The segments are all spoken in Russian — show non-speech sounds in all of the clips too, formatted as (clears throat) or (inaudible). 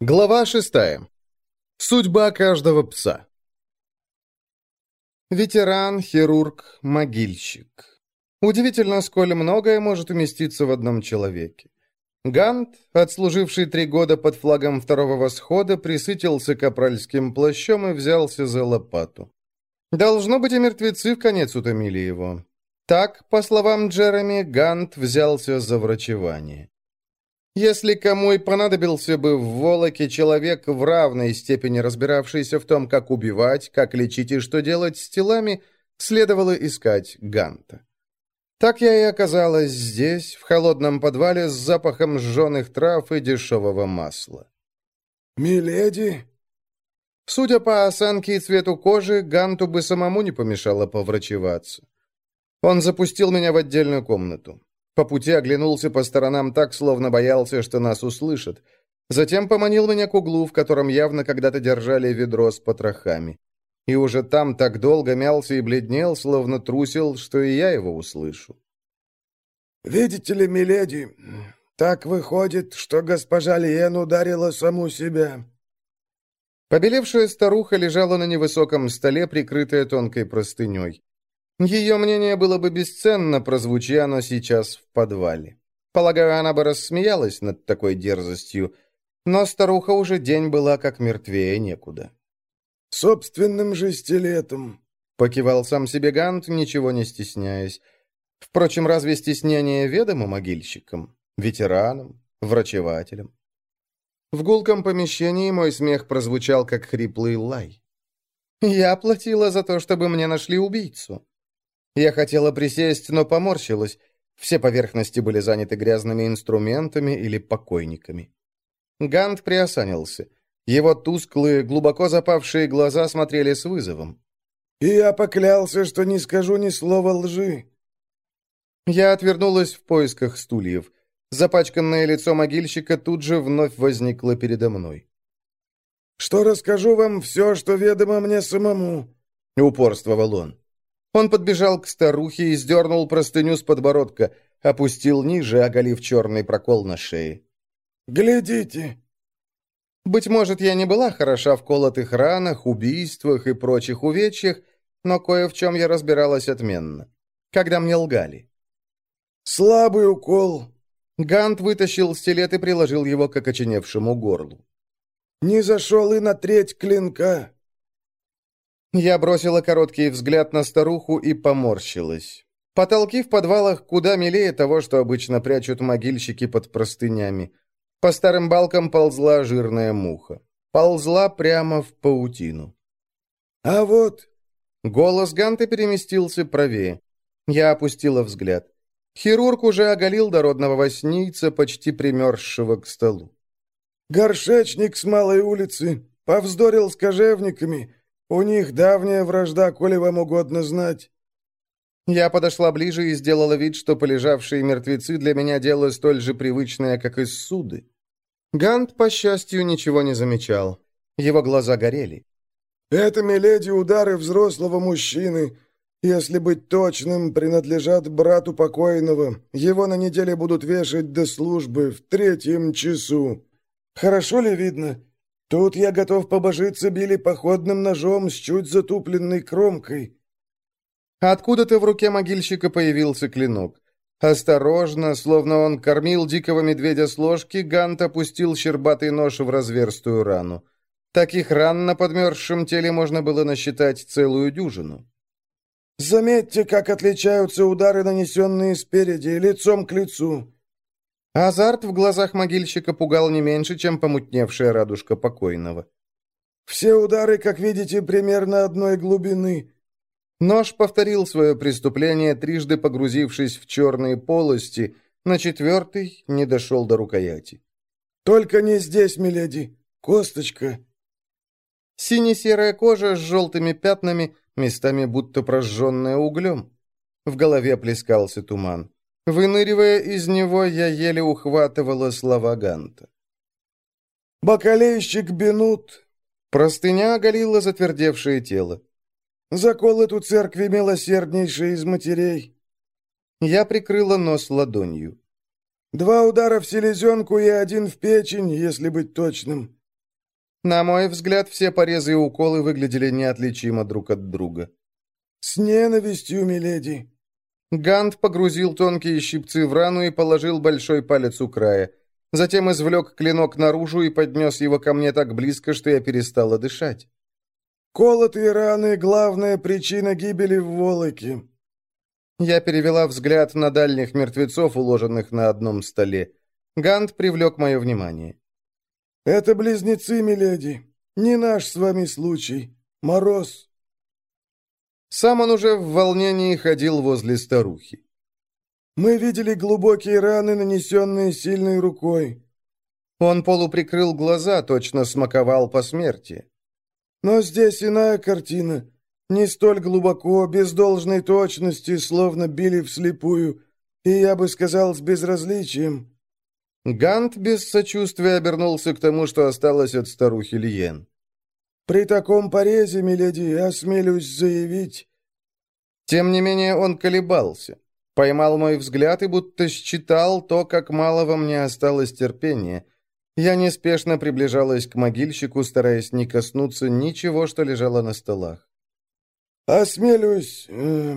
Глава шестая. Судьба каждого пса. Ветеран, хирург, могильщик. Удивительно, сколь многое может уместиться в одном человеке. Гант, отслуживший три года под флагом второго восхода, присытился капральским плащом и взялся за лопату. Должно быть, и мертвецы в конец утомили его. Так, по словам Джереми, Гант взялся за врачевание. Если кому и понадобился бы в Волоке человек в равной степени разбиравшийся в том, как убивать, как лечить и что делать с телами, следовало искать Ганта. Так я и оказалась здесь, в холодном подвале с запахом сжженных трав и дешевого масла. «Миледи?» Судя по осанке и цвету кожи, Ганту бы самому не помешало поврачеваться. Он запустил меня в отдельную комнату. По пути оглянулся по сторонам так, словно боялся, что нас услышат. Затем поманил меня к углу, в котором явно когда-то держали ведро с потрохами. И уже там так долго мялся и бледнел, словно трусил, что и я его услышу. «Видите ли, миледи, так выходит, что госпожа Лиен ударила саму себя». Побелевшая старуха лежала на невысоком столе, прикрытая тонкой простыней. Ее мнение было бы бесценно, прозвучи оно сейчас в подвале. Полагаю, она бы рассмеялась над такой дерзостью, но старуха уже день была как мертвее некуда. «Собственным же стилетом», — покивал сам себе Гант, ничего не стесняясь. Впрочем, разве стеснение ведомо могильщикам, ветеранам, врачевателям? В гулком помещении мой смех прозвучал, как хриплый лай. «Я платила за то, чтобы мне нашли убийцу», я хотела присесть, но поморщилась. Все поверхности были заняты грязными инструментами или покойниками. Гант приосанился. Его тусклые, глубоко запавшие глаза смотрели с вызовом. «И я поклялся, что не скажу ни слова лжи». Я отвернулась в поисках стульев. Запачканное лицо могильщика тут же вновь возникло передо мной. «Что расскажу вам все, что ведомо мне самому», — упорствовал он. Он подбежал к старухе и сдернул простыню с подбородка, опустил ниже, оголив черный прокол на шее. «Глядите!» Быть может, я не была хороша в колотых ранах, убийствах и прочих увечьях, но кое в чем я разбиралась отменно. Когда мне лгали. «Слабый укол!» Гант вытащил стилет и приложил его к окоченевшему горлу. «Не зашел и на треть клинка!» Я бросила короткий взгляд на старуху и поморщилась. Потолки в подвалах куда милее того, что обычно прячут могильщики под простынями. По старым балкам ползла жирная муха. Ползла прямо в паутину. «А вот...» Голос Ганта переместился правее. Я опустила взгляд. Хирург уже оголил дородного воснийца, почти примерзшего к столу. «Горшечник с малой улицы. Повздорил с кожевниками. У них давняя вражда, коли вам угодно знать». Я подошла ближе и сделала вид, что полежавшие мертвецы для меня дело столь же привычное, как и суды. Гант, по счастью, ничего не замечал. Его глаза горели. «Это, миледи, удары взрослого мужчины. Если быть точным, принадлежат брату покойного. Его на неделе будут вешать до службы в третьем часу. Хорошо ли видно? Тут я готов побожиться били походным ножом с чуть затупленной кромкой». Откуда-то в руке могильщика появился клинок. Осторожно, словно он кормил дикого медведя с ложки, Гант опустил щербатый нож в разверстую рану. Таких ран на подмерзшем теле можно было насчитать целую дюжину. «Заметьте, как отличаются удары, нанесенные спереди, лицом к лицу. Азарт в глазах могильщика пугал не меньше, чем помутневшая радужка покойного. «Все удары, как видите, примерно одной глубины». Нож повторил свое преступление, трижды погрузившись в черные полости, на четвертый не дошел до рукояти. «Только не здесь, миледи. Косточка». Сине-серая кожа с желтыми пятнами, местами будто прожженная углем. В голове плескался туман. Выныривая из него, я еле ухватывала слова Ганта. «Бакалейщик Бенут!» Простыня оголила затвердевшее тело. «Закол эту церкви милосерднейшей из матерей!» Я прикрыла нос ладонью. «Два удара в селезенку и один в печень, если быть точным. На мой взгляд, все порезы и уколы выглядели неотличимо друг от друга. «С ненавистью, миледи!» Гант погрузил тонкие щипцы в рану и положил большой палец у края. Затем извлек клинок наружу и поднес его ко мне так близко, что я перестала дышать. «Колотые раны — главная причина гибели в Волоке». Я перевела взгляд на дальних мертвецов, уложенных на одном столе. Гант привлек мое внимание. «Это близнецы, миледи. Не наш с вами случай. Мороз». Сам он уже в волнении ходил возле старухи. «Мы видели глубокие раны, нанесенные сильной рукой». Он полуприкрыл глаза, точно смаковал по смерти. «Но здесь иная картина. Не столь глубоко, без должной точности, словно били вслепую, и, я бы сказал, с безразличием». Гант без сочувствия обернулся к тому, что осталось от старухи Лиен. При таком порезе, миледи, осмелюсь заявить...» Тем не менее он колебался. Поймал мой взгляд и будто считал то, как мало во мне осталось терпения. Я неспешно приближалась к могильщику, стараясь не коснуться ничего, что лежало на столах. «Осмелюсь... Э,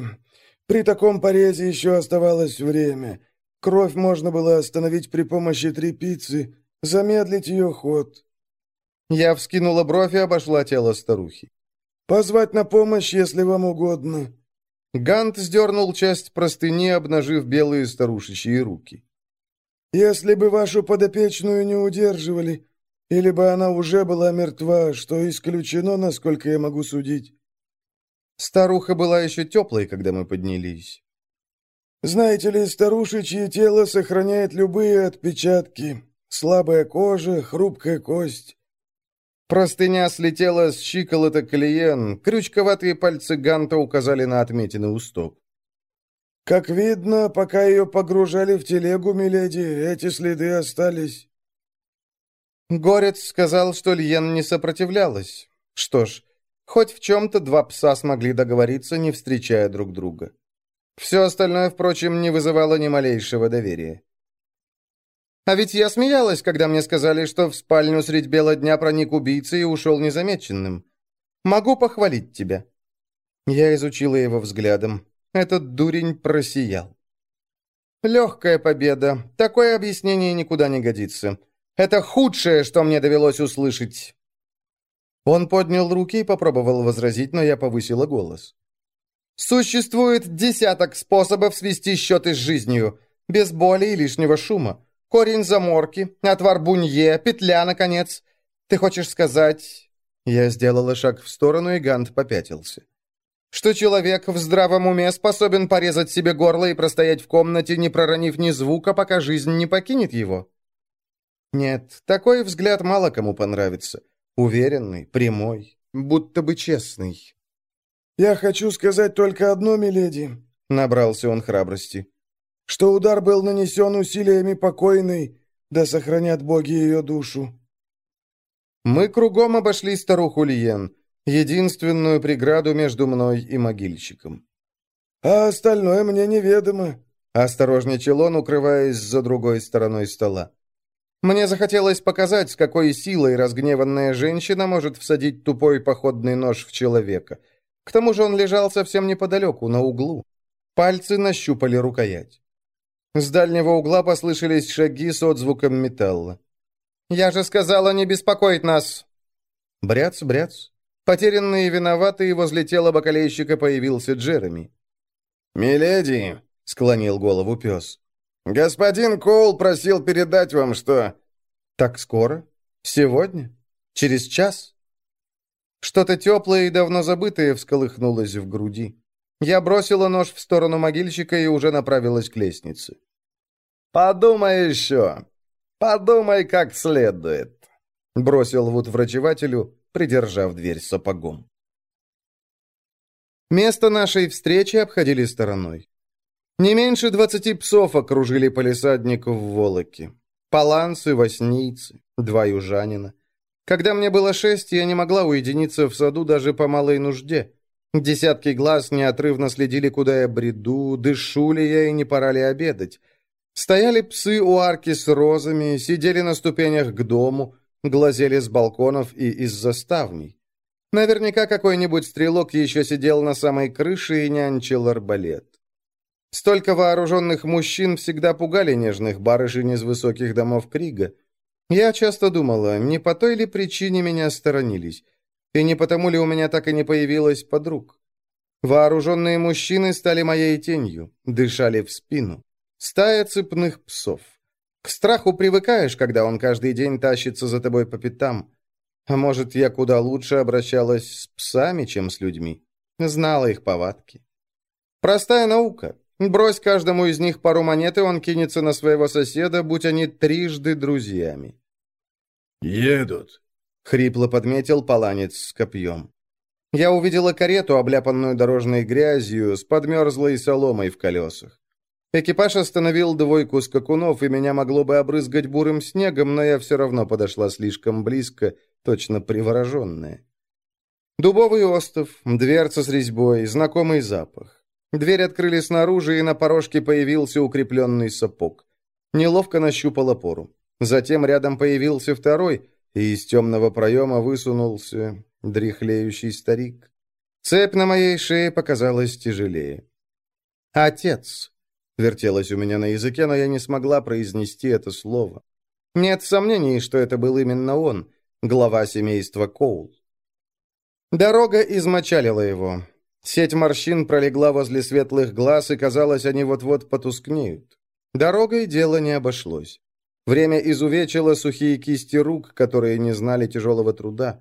при таком порезе еще оставалось время. Кровь можно было остановить при помощи трепицы, замедлить ее ход. Я вскинула бровь и обошла тело старухи. «Позвать на помощь, если вам угодно». Гант сдернул часть простыни, обнажив белые старушечьи руки. «Если бы вашу подопечную не удерживали, или бы она уже была мертва, что исключено, насколько я могу судить». Старуха была еще теплой, когда мы поднялись. «Знаете ли, старушечье тело сохраняет любые отпечатки. Слабая кожа, хрупкая кость. Простыня слетела с щиколоток Лиен, крючковатые пальцы Ганта указали на отметины у стоп. «Как видно, пока ее погружали в телегу, миледи, эти следы остались». Горец сказал, что Лиен не сопротивлялась. Что ж, хоть в чем-то два пса смогли договориться, не встречая друг друга. Все остальное, впрочем, не вызывало ни малейшего доверия. А ведь я смеялась, когда мне сказали, что в спальню средь бела дня проник убийца и ушел незамеченным. Могу похвалить тебя». Я изучила его взглядом. Этот дурень просиял. «Легкая победа. Такое объяснение никуда не годится. Это худшее, что мне довелось услышать». Он поднял руки и попробовал возразить, но я повысила голос. «Существует десяток способов свести счеты с жизнью, без боли и лишнего шума корень заморки, отвар бунье, петля, наконец. Ты хочешь сказать...» Я сделала шаг в сторону, и Гант попятился. «Что человек в здравом уме способен порезать себе горло и простоять в комнате, не проронив ни звука, пока жизнь не покинет его?» «Нет, такой взгляд мало кому понравится. Уверенный, прямой, будто бы честный». «Я хочу сказать только одно, миледи», — набрался он храбрости что удар был нанесен усилиями покойной, да сохранят боги ее душу». Мы кругом обошли старуху Лиен, единственную преграду между мной и могильщиком. «А остальное мне неведомо», — осторожничал он, укрываясь за другой стороной стола. Мне захотелось показать, с какой силой разгневанная женщина может всадить тупой походный нож в человека. К тому же он лежал совсем неподалеку, на углу. Пальцы нащупали рукоять. С дальнего угла послышались шаги с отзвуком металла. «Я же сказала не беспокоить нас!» Бряц, бряц. Потерянный и виноватый возле тела бакалейщика появился Джереми. «Миледи!» — склонил голову пес. «Господин Коул просил передать вам, что...» «Так скоро? Сегодня? Через час?» Что-то теплое и давно забытое всколыхнулось в груди. Я бросила нож в сторону могильщика и уже направилась к лестнице. «Подумай еще! Подумай как следует!» Бросил Вуд врачевателю, придержав дверь сапогом. Место нашей встречи обходили стороной. Не меньше двадцати псов окружили полисадник в Волоке. Паланцы, воснийцы, два южанина. Когда мне было шесть, я не могла уединиться в саду даже по малой нужде. Десятки глаз неотрывно следили, куда я бреду, дышу ли я и не пора ли обедать. Стояли псы у арки с розами, сидели на ступенях к дому, глазели с балконов и из заставней. Наверняка какой-нибудь стрелок еще сидел на самой крыше и нянчил арбалет. Столько вооруженных мужчин всегда пугали нежных барышень из высоких домов Крига. Я часто думала, не по той ли причине меня сторонились, и не потому ли у меня так и не появилось подруг. Вооруженные мужчины стали моей тенью, дышали в спину. Стая цепных псов. К страху привыкаешь, когда он каждый день тащится за тобой по пятам. А может, я куда лучше обращалась с псами, чем с людьми. Знала их повадки. Простая наука. Брось каждому из них пару монет, и он кинется на своего соседа, будь они трижды друзьями. «Едут», — хрипло подметил паланец с копьем. Я увидела карету, обляпанную дорожной грязью, с подмерзлой соломой в колесах. Экипаж остановил двойку скакунов, и меня могло бы обрызгать бурым снегом, но я все равно подошла слишком близко, точно привороженная. Дубовый остов, дверца с резьбой, знакомый запах. Дверь открыли снаружи, и на порожке появился укрепленный сапог. Неловко нащупал опору. Затем рядом появился второй, и из темного проема высунулся дряхлеющий старик. Цепь на моей шее показалась тяжелее. «Отец!» — вертелось у меня на языке, но я не смогла произнести это слово. Нет сомнений, что это был именно он, глава семейства Коул. Дорога измочалила его. Сеть морщин пролегла возле светлых глаз, и, казалось, они вот-вот потускнеют. Дорогой дело не обошлось. Время изувечило сухие кисти рук, которые не знали тяжелого труда.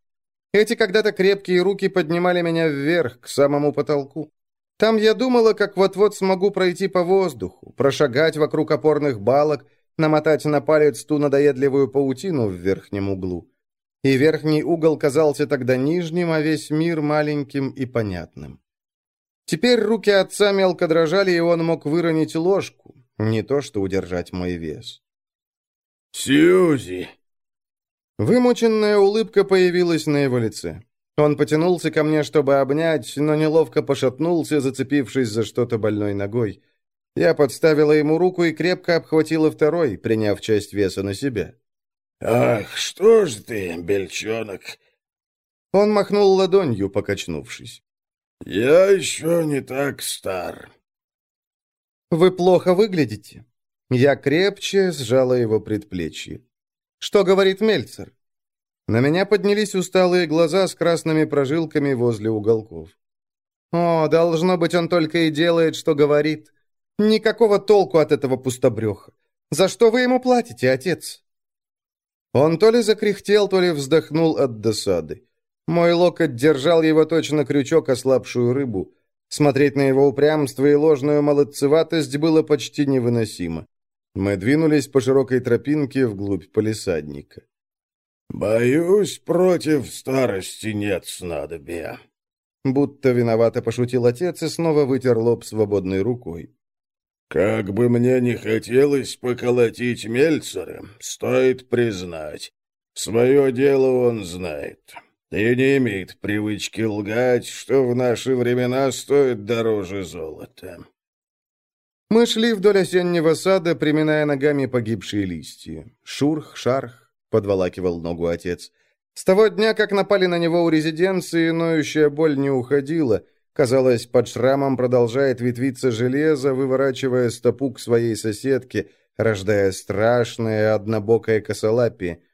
Эти когда-то крепкие руки поднимали меня вверх, к самому потолку. Там я думала, как вот-вот смогу пройти по воздуху, прошагать вокруг опорных балок, намотать на палец ту надоедливую паутину в верхнем углу. И верхний угол казался тогда нижним, а весь мир маленьким и понятным. Теперь руки отца мелко дрожали, и он мог выронить ложку, не то что удержать мой вес. «Сьюзи!» Вымученная улыбка появилась на его лице. Он потянулся ко мне, чтобы обнять, но неловко пошатнулся, зацепившись за что-то больной ногой. Я подставила ему руку и крепко обхватила второй, приняв часть веса на себя. «Ах, что ж ты, бельчонок!» Он махнул ладонью, покачнувшись. «Я еще не так стар». «Вы плохо выглядите». Я крепче сжала его предплечье. «Что говорит Мельцер?» На меня поднялись усталые глаза с красными прожилками возле уголков. «О, должно быть, он только и делает, что говорит. Никакого толку от этого пустобреха. За что вы ему платите, отец?» Он то ли закряхтел, то ли вздохнул от досады. Мой локоть держал его точно крючок, ослабшую рыбу. Смотреть на его упрямство и ложную молодцеватость было почти невыносимо. Мы двинулись по широкой тропинке вглубь полисадника. «Боюсь, против старости нет снадобья». Будто виновато пошутил отец и снова вытер лоб свободной рукой. «Как бы мне не хотелось поколотить Мельцера, стоит признать, свое дело он знает и не имеет привычки лгать, что в наши времена стоит дороже золота». Мы шли вдоль осеннего сада, приминая ногами погибшие листья. Шурх, шарх, подволакивал ногу отец. С того дня, как напали на него у резиденции, ноющая боль не уходила. Казалось, под шрамом продолжает ветвиться железо, выворачивая стопу к своей соседке, рождая страшное однобокое косолапие.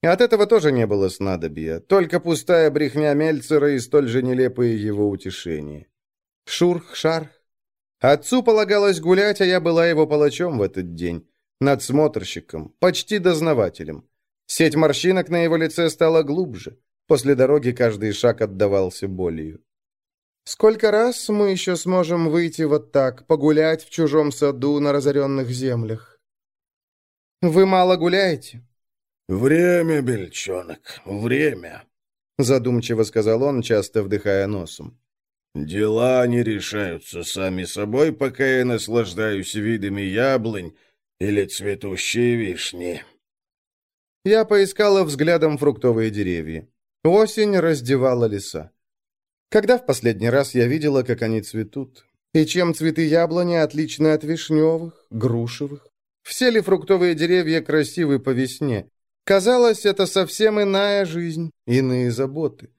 От этого тоже не было снадобья, только пустая брехня Мельцера и столь же нелепые его утешения. Шурх-шарх. Отцу полагалось гулять, а я была его палачом в этот день. Надсмотрщиком, почти дознавателем. Сеть морщинок на его лице стала глубже. После дороги каждый шаг отдавался болью. «Сколько раз мы еще сможем выйти вот так, погулять в чужом саду на разоренных землях?» «Вы мало гуляете?» «Время, бельчонок, время», — задумчиво сказал он, часто вдыхая носом. «Дела не решаются сами собой, пока я наслаждаюсь видами яблонь или цветущей вишни». Я поискала взглядом фруктовые деревья. Осень раздевала леса. Когда в последний раз я видела, как они цветут? И чем цветы яблони отличны от вишневых, грушевых? Все ли фруктовые деревья красивы по весне? Казалось, это совсем иная жизнь, иные заботы.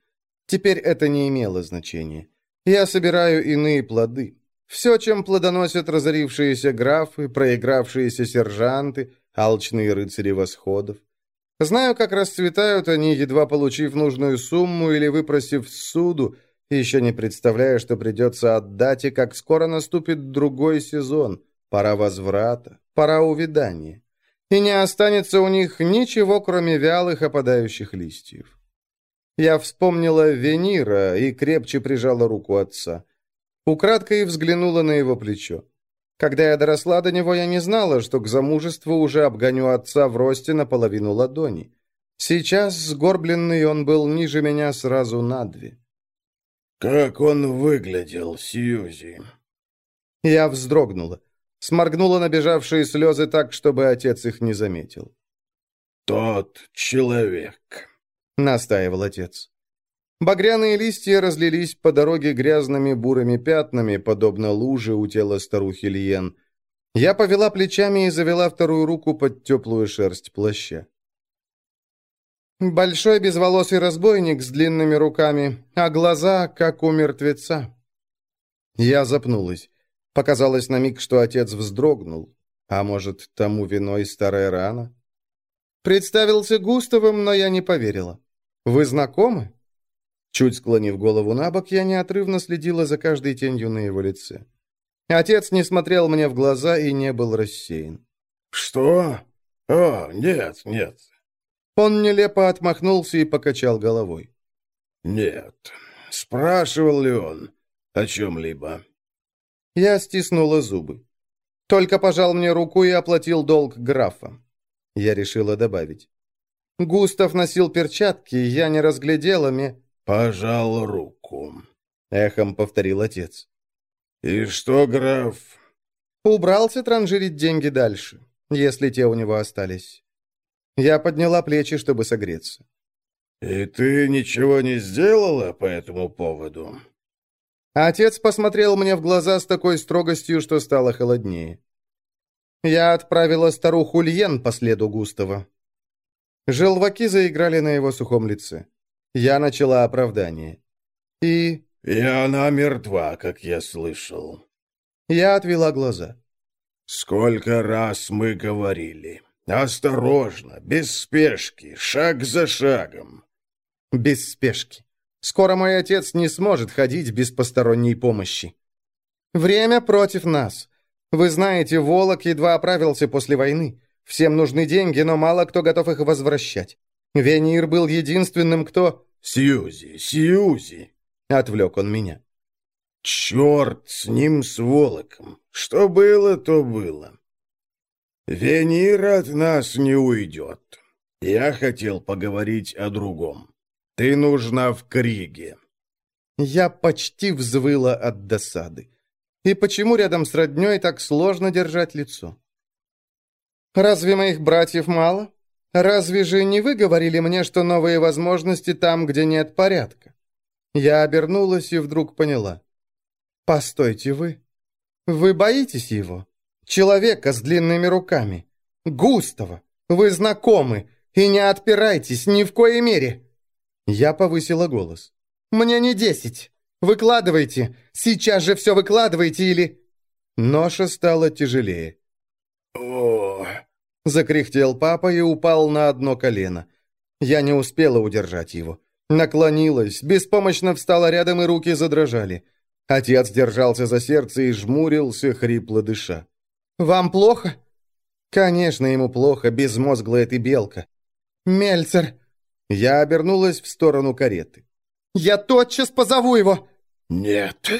Теперь это не имело значения. Я собираю иные плоды. Все, чем плодоносят разорившиеся графы, проигравшиеся сержанты, алчные рыцари восходов. Знаю, как расцветают они, едва получив нужную сумму или выпросив суду, еще не представляя, что придется отдать, и как скоро наступит другой сезон, пора возврата, пора увядания. И не останется у них ничего, кроме вялых опадающих листьев. Я вспомнила Венира и крепче прижала руку отца. Украдкой взглянула на его плечо. Когда я доросла до него, я не знала, что к замужеству уже обгоню отца в росте наполовину ладони. Сейчас, сгорбленный, он был ниже меня сразу на две. «Как он выглядел, Сьюзи?» Я вздрогнула. Сморгнула набежавшие слезы так, чтобы отец их не заметил. «Тот человек», — настаивал отец. Багряные листья разлились по дороге грязными бурыми пятнами, подобно луже у тела старухи Лиен. Я повела плечами и завела вторую руку под теплую шерсть плаща. Большой безволосый разбойник с длинными руками, а глаза, как у мертвеца. Я запнулась. Показалось на миг, что отец вздрогнул. А может, тому виной старая рана? Представился Густавом, но я не поверила. «Вы знакомы?» Чуть склонив голову на бок, я неотрывно следила за каждой тенью на его лице. Отец не смотрел мне в глаза и не был рассеян. «Что? О, нет, нет». Он нелепо отмахнулся и покачал головой. «Нет. Спрашивал ли он о чем-либо?» Я стиснула зубы. Только пожал мне руку и оплатил долг графа. Я решила добавить. Густав носил перчатки, я не разглядела мне. «Пожал руку», — эхом повторил отец. «И что, граф?» Убрался транжирить деньги дальше, если те у него остались. Я подняла плечи, чтобы согреться. «И ты ничего не сделала по этому поводу?» Отец посмотрел мне в глаза с такой строгостью, что стало холоднее. Я отправила старуху Льен по следу Густава. Желваки заиграли на его сухом лице. Я начала оправдание. И... «И она мертва, как я слышал». Я отвела глаза. «Сколько раз мы говорили. Осторожно, без спешки, шаг за шагом». «Без спешки. Скоро мой отец не сможет ходить без посторонней помощи. Время против нас. Вы знаете, Волок едва оправился после войны. Всем нужны деньги, но мало кто готов их возвращать. Венир был единственным, кто... «Сьюзи, Сьюзи!» — отвлек он меня. «Черт с ним, с Волоком! Что было, то было. Венир от нас не уйдет. Я хотел поговорить о другом. Ты нужна в Криге». Я почти взвыла от досады. И почему рядом с родней так сложно держать лицо? «Разве моих братьев мало?» Разве же не вы говорили мне, что новые возможности там, где нет порядка? Я обернулась и вдруг поняла. Постойте вы. Вы боитесь его? Человека с длинными руками. Густава. Вы знакомы. И не отпирайтесь ни в коей мере. Я повысила голос. Мне не десять. Выкладывайте. Сейчас же все выкладывайте или... Ноша стала тяжелее. О, Закряхтел папа и упал на одно колено. Я не успела удержать его. Наклонилась, беспомощно встала рядом, и руки задрожали. Отец держался за сердце и жмурился, хрипло дыша. «Вам плохо?» «Конечно, ему плохо, безмозглая ты белка». «Мельцер!» Я обернулась в сторону кареты. «Я тотчас позову его!» «Нет!»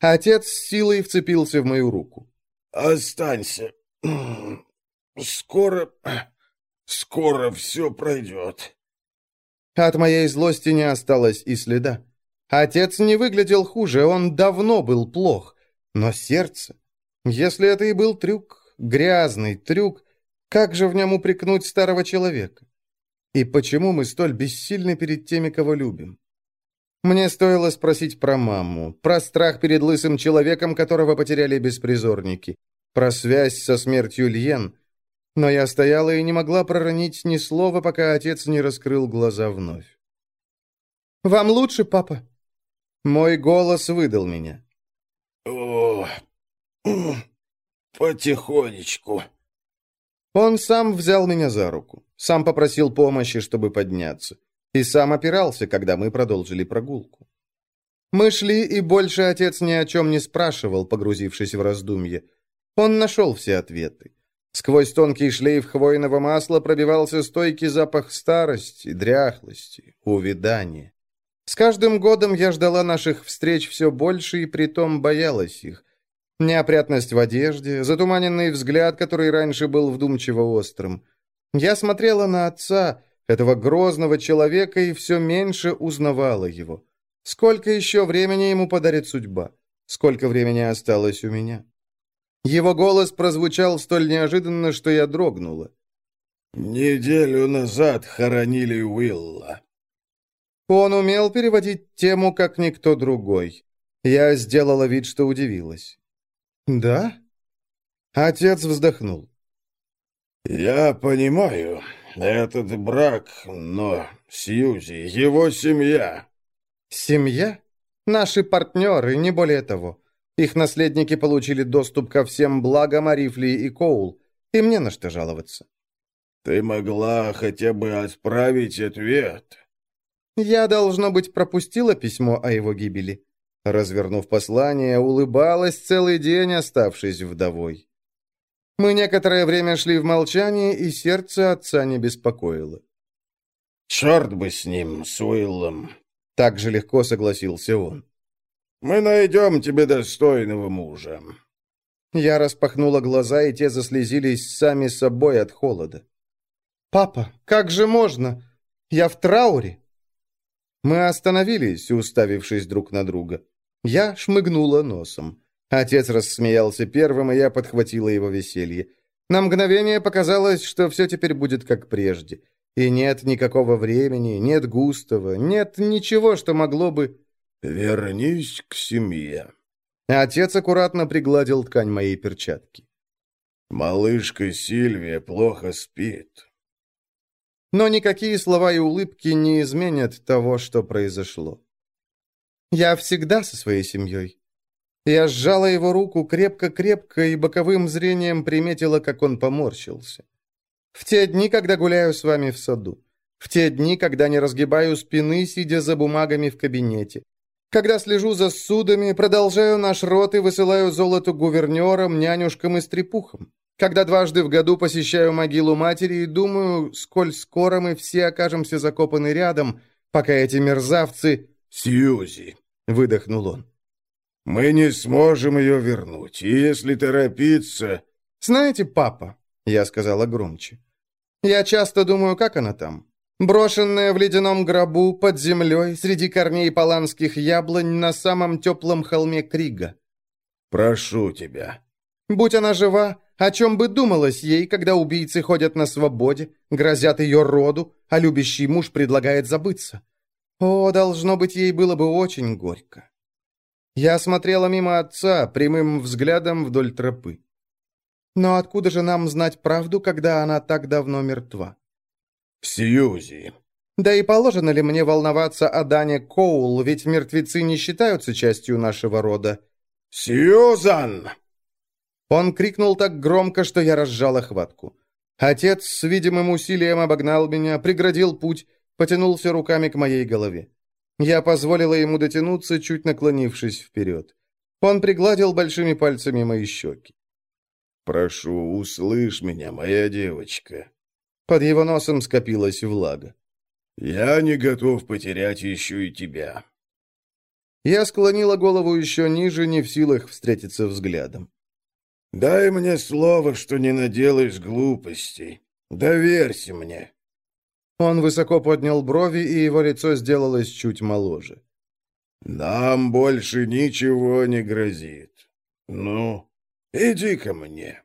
Отец с силой вцепился в мою руку. «Останься. Скоро... скоро все пройдет». От моей злости не осталось и следа. Отец не выглядел хуже, он давно был плох. Но сердце... Если это и был трюк, грязный трюк, как же в нем упрекнуть старого человека? И почему мы столь бессильны перед теми, кого любим? Мне стоило спросить про маму, про страх перед лысым человеком, которого потеряли беспризорники, про связь со смертью Льен, Но я стояла и не могла проронить ни слова, пока отец не раскрыл глаза вновь. «Вам лучше, папа?» Мой голос выдал меня. «О, потихонечку». Он сам взял меня за руку, сам попросил помощи, чтобы подняться, и сам опирался, когда мы продолжили прогулку. Мы шли, и больше отец ни о чем не спрашивал, погрузившись в раздумье. Он нашел все ответы. Сквозь тонкий шлейф хвойного масла пробивался стойкий запах старости, дряхлости, увядания. С каждым годом я ждала наших встреч все больше и притом боялась их. Неопрятность в одежде, затуманенный взгляд, который раньше был вдумчиво острым. Я смотрела на отца, этого грозного человека, и все меньше узнавала его. Сколько еще времени ему подарит судьба? Сколько времени осталось у меня? Его голос прозвучал столь неожиданно, что я дрогнула. «Неделю назад хоронили Уилла». Он умел переводить тему, как никто другой. Я сделала вид, что удивилась. «Да?» Отец вздохнул. «Я понимаю, этот брак, но Сьюзи, его семья. Семья? Наши партнеры, не более того. Их наследники получили доступ ко всем благам Арифли и Коул, и мне на что жаловаться. Ты могла хотя бы отправить ответ. Я, должно быть, пропустила письмо о его гибели. Развернув послание, улыбалась целый день, оставшись вдовой. Мы некоторое время шли в молчании, и сердце отца не беспокоило. «Черт бы с ним, с Уиллом!» Так же легко согласился он. «Мы найдем тебе достойного мужа». Я распахнула глаза, и те заслезились сами собой от холода. «Папа, как же можно? Я в трауре!» Мы остановились, уставившись друг на друга. Я шмыгнула носом. Отец рассмеялся первым, и я подхватила его веселье. На мгновение показалось, что все теперь будет как прежде. И нет никакого времени, нет Густава, нет ничего, что могло бы... «Вернись к семье». Отец аккуратно пригладил ткань моей перчатки. «Малышка Сильвия плохо спит». Но никакие слова и улыбки не изменят того, что произошло. Я всегда со своей семьей. Я сжала его руку крепко-крепко и боковым зрением приметила, как он поморщился. В те дни, когда гуляю с вами в саду. В те дни, когда не разгибаю спины, сидя за бумагами в кабинете. Когда слежу за судами, продолжаю наш род и высылаю золото гувернерам, нянюшкам и стрепухам. Когда дважды в году посещаю могилу матери и думаю, сколь скоро мы все окажемся закопаны рядом, пока эти мерзавцы... «Сьюзи!» — выдохнул он. «Мы не сможем ее вернуть, и если торопиться...» «Знаете, папа», — я сказала громче, я часто думаю, как она там. Брошенная в ледяном гробу, под землей, среди корней паланских яблонь на самом теплом холме Крига. Прошу тебя. Будь она жива, о чем бы думалось ей, когда убийцы ходят на свободе, грозят ее роду, а любящий муж предлагает забыться? О, должно быть, ей было бы очень горько. Я смотрела мимо отца, прямым взглядом вдоль тропы. Но откуда же нам знать правду, когда она так давно мертва? Сьюзи. Да и положено ли мне волноваться о Дане Коул, ведь мертвецы не считаются частью нашего рода? Сьюзан! Он крикнул так громко, что я разжала хватку. Отец с видимым усилием обогнал меня, преградил путь, потянулся руками к моей голове. Я позволила ему дотянуться, чуть наклонившись вперед. Он пригладил большими пальцами мои щеки. «Прошу, услышь меня, моя девочка». Под его носом скопилась влага. «Я не готов потерять еще и тебя». Я склонила голову еще ниже, не в силах встретиться взглядом. «Дай мне слово, что не наделаешь глупостей. Доверься мне». Он высоко поднял брови, и его лицо сделалось чуть моложе. «Нам больше ничего не грозит. Ну, Иди ко мне».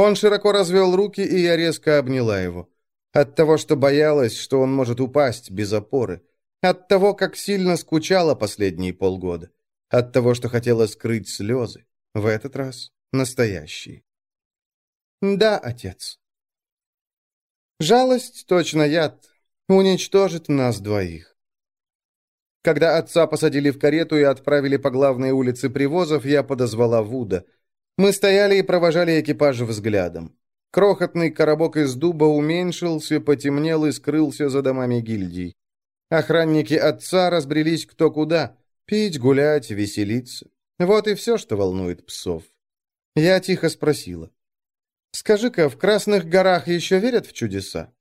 Он широко развел руки, и я резко обняла его. От того, что боялась, что он может упасть без опоры. От того, как сильно скучала последние полгода. От того, что хотела скрыть слезы. В этот раз настоящие. Да, отец. Жалость точно яд. Уничтожит нас двоих. Когда отца посадили в карету и отправили по главной улице привозов, я подозвала Вуда. Мы стояли и провожали экипаж взглядом. Крохотный коробок из дуба уменьшился, потемнел и скрылся за домами гильдий. Охранники отца разбрелись кто куда. Пить, гулять, веселиться. Вот и все, что волнует псов. Я тихо спросила. «Скажи-ка, в Красных горах еще верят в чудеса?»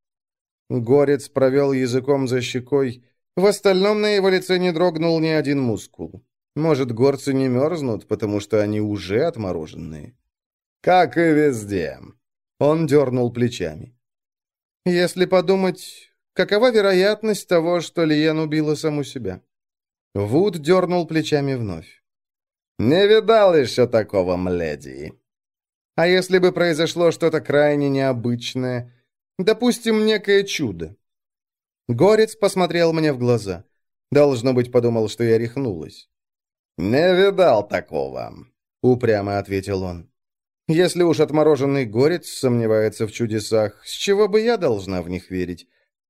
Горец провел языком за щекой. В остальном на его лице не дрогнул ни один мускул. Может, горцы не мерзнут, потому что они уже отмороженные? «Как и везде», он дернул плечами. «Если подумать, какова вероятность того, что Лиен убила саму себя?» Вуд дернул плечами вновь. «Не видал еще такого, мледи». «А если бы произошло что-то крайне необычное, допустим, некое чудо?» Горец посмотрел мне в глаза. Должно быть, подумал, что я рехнулась. «Не видал такого», — упрямо ответил он. Если уж отмороженный горец сомневается в чудесах, с чего бы я должна в них верить?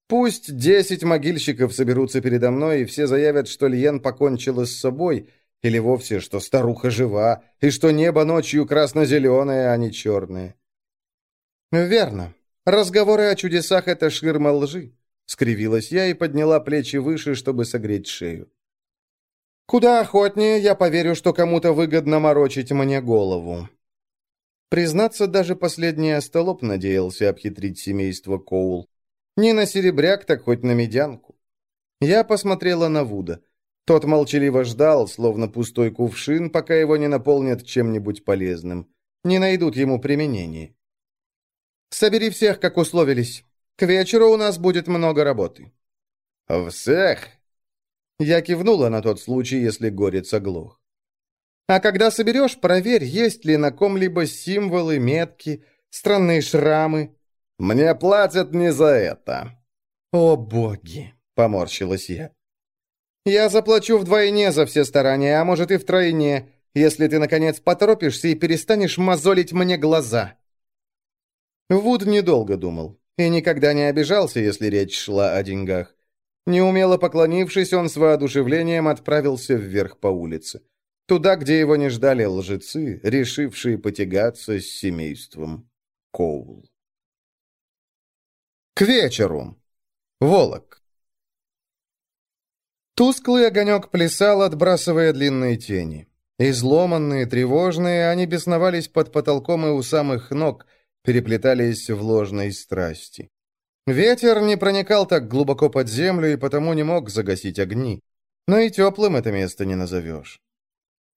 Пусть десять могильщиков соберутся передо мной, и все заявят, что Льен покончила с собой, или вовсе, что старуха жива, и что небо ночью красно-зеленое, а не черное. «Верно. Разговоры о чудесах — это ширма лжи», — скривилась я и подняла плечи выше, чтобы согреть шею. «Куда охотнее я поверю, что кому-то выгодно морочить мне голову. Признаться, даже последний остолоп надеялся обхитрить семейство Коул. Не на серебряк, так хоть на медянку. Я посмотрела на Вуда. Тот молчаливо ждал, словно пустой кувшин, пока его не наполнят чем-нибудь полезным. Не найдут ему применения. «Собери всех, как условились. К вечеру у нас будет много работы». «Всех?» Я кивнула на тот случай, если горец оглох. А когда соберешь, проверь, есть ли на ком-либо символы, метки, странные шрамы. Мне платят не за это. О, боги, поморщилась я. Я заплачу вдвойне за все старания, а может и втройне, если ты, наконец, поторопишься и перестанешь мозолить мне глаза. Вуд недолго думал и никогда не обижался, если речь шла о деньгах. Неумело поклонившись, он с воодушевлением отправился вверх по улице. Туда, где его не ждали лжецы, решившие потягаться с семейством Коул. К вечеру. Волок. Тусклый огонек плясал, отбрасывая длинные тени. Изломанные, тревожные, они бесновались под потолком и у самых ног, переплетались в ложной страсти. Ветер не проникал так глубоко под землю и потому не мог загасить огни. Но и теплым это место не назовешь.